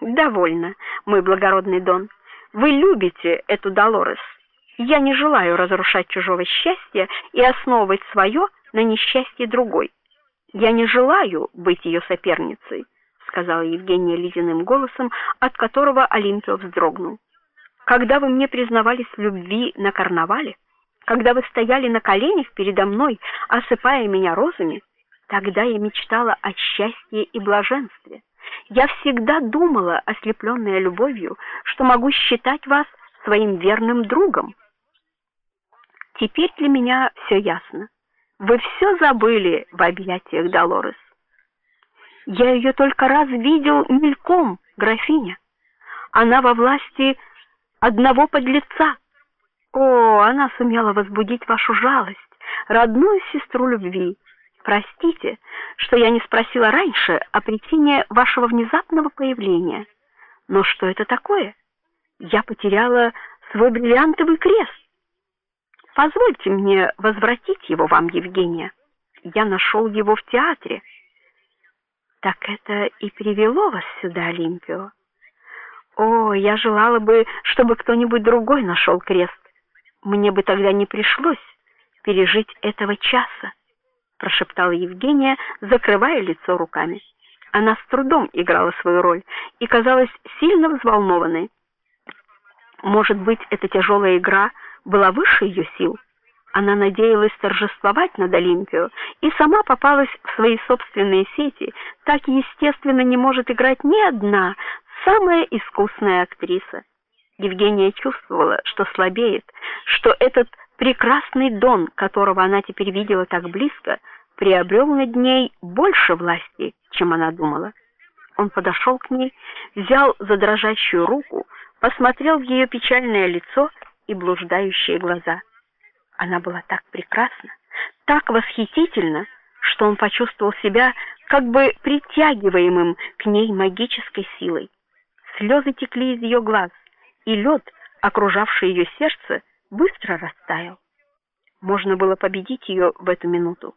Довольно, мой благородный Дон. Вы любите эту Долорес. Я не желаю разрушать чужого счастья и основывать свое на несчастье другой. Я не желаю быть ее соперницей, сказала Евгения ледяным голосом, от которого Олимпио вздрогнул. Когда вы мне признавались в любви на карнавале, когда вы стояли на коленях передо мной, осыпая меня розами, тогда я мечтала о счастье и блаженстве. Я всегда думала, ослепленная любовью, что могу считать вас своим верным другом. Теперь для меня все ясно. Вы все забыли в объятиях Долорес. Я ее только раз видел мельком, графиня. Она во власти одного подлеца. О, она сумела возбудить вашу жалость, родную сестру любви. Простите, что я не спросила раньше о причине вашего внезапного появления. Но что это такое? Я потеряла свой бриллиантовый крест. Позвольте мне возвратить его вам, Евгения. Я нашел его в театре. Так это и привело вас сюда, Олимпио. О, я желала бы, чтобы кто-нибудь другой нашел крест. Мне бы тогда не пришлось пережить этого часа, прошептала Евгения, закрывая лицо руками. Она с трудом играла свою роль и казалась сильно взволнованной. Может быть, эта тяжелая игра была выше ее сил. Она надеялась торжествовать над Олимпио и сама попалась в свои собственные сети. Так естественно не может играть ни одна самая искусная актриса. Евгения чувствовала, что слабеет, что этот прекрасный Дон, которого она теперь видела так близко, приобрел над ней больше власти, чем она думала. Он подошел к ней, взял за дрожащую руку, посмотрел в ее печальное лицо и блуждающие глаза. Она была так прекрасна, так восхитительна, что он почувствовал себя как бы притягиваемым к ней магической силой. Слезы текли из ее глаз, и лед, окружавший ее сердце, быстро растаял. Можно было победить ее в эту минуту.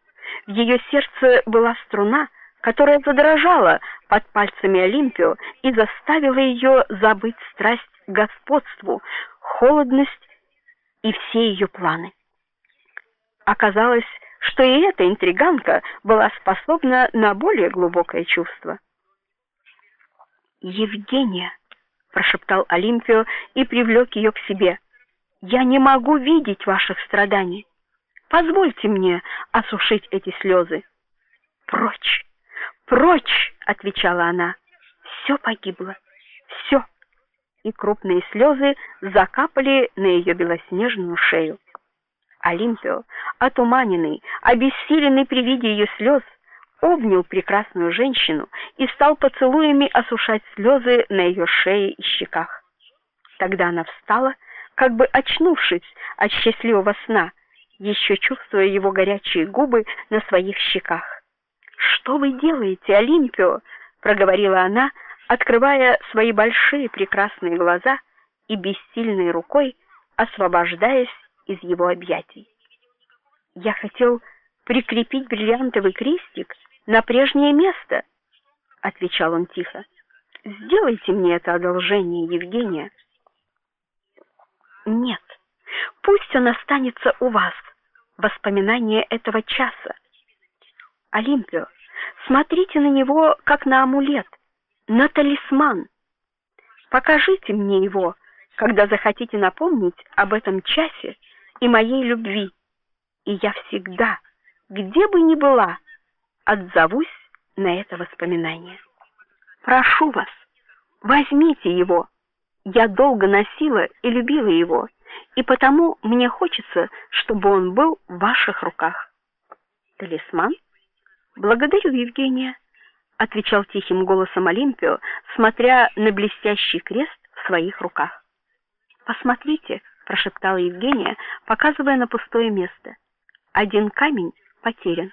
В ее сердце была струна, которая задрожала под пальцами Олимпио и заставила ее забыть страсть к господству, холодность и все ее планы. Оказалось, что и эта интриганка была способна на более глубокое чувство. Евгения, прошептал Олимпио и привлек ее к себе. Я не могу видеть ваших страданий. Позвольте мне осушить эти слезы». Прочь. Прочь, отвечала она. Все погибло. все. И крупные слезы закапали на ее белоснежную шею. Олимпио, отуманенный, обессиленный при виде ее слез, обнял прекрасную женщину и стал поцелуями осушать слезы на ее шее и щеках. Тогда она встала, как бы очнувшись от счастливого сна, еще чувствуя его горячие губы на своих щеках. "Что вы делаете, Олимпио?" проговорила она, открывая свои большие прекрасные глаза и бессильной рукой освобождаясь из его объятий. "Я хотел прикрепить бриллиантовый крестик на прежнее место, отвечал он тихо. Сделайте мне это одолжение, Евгения. Нет. Пусть он останется у вас. Воспоминание этого часа. Олимпио, смотрите на него как на амулет, на талисман. Покажите мне его, когда захотите напомнить об этом часе и моей любви. И я всегда, где бы ни была, отзовусь на это воспоминание. Прошу вас, возьмите его. Я долго носила и любила его, и потому мне хочется, чтобы он был в ваших руках. Талисман? Благодарю, Евгения, отвечал тихим голосом Олимпио, смотря на блестящий крест в своих руках. Посмотрите, прошептала Евгения, показывая на пустое место. Один камень потерян.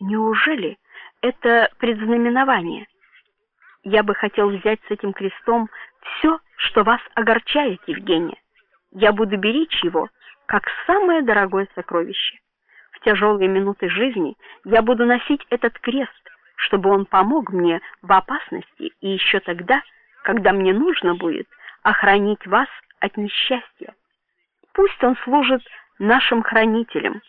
Неужели это предзнаменование? Я бы хотел взять с этим крестом все, что вас огорчает, Евгения. Я буду беречь его как самое дорогое сокровище. В тяжелые минуты жизни я буду носить этот крест, чтобы он помог мне в опасности и еще тогда, когда мне нужно будет охранить вас от несчастья. Пусть он служит нашим хранителем.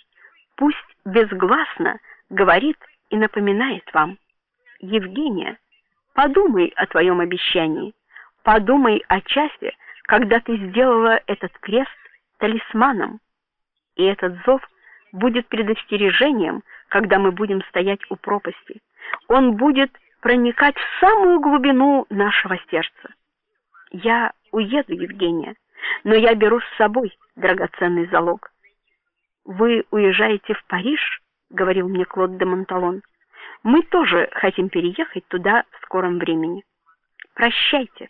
Пусть безгласно говорит и напоминает вам. Евгения, подумай о твоем обещании. Подумай о часе, когда ты сделала этот крест талисманом. И этот зов будет предостережением, когда мы будем стоять у пропасти. Он будет проникать в самую глубину нашего сердца. Я уеду, Евгения, но я беру с собой драгоценный залог. Вы уезжаете в Париж, говорил мне Клод де Монталон. Мы тоже хотим переехать туда в скором времени. Прощайте.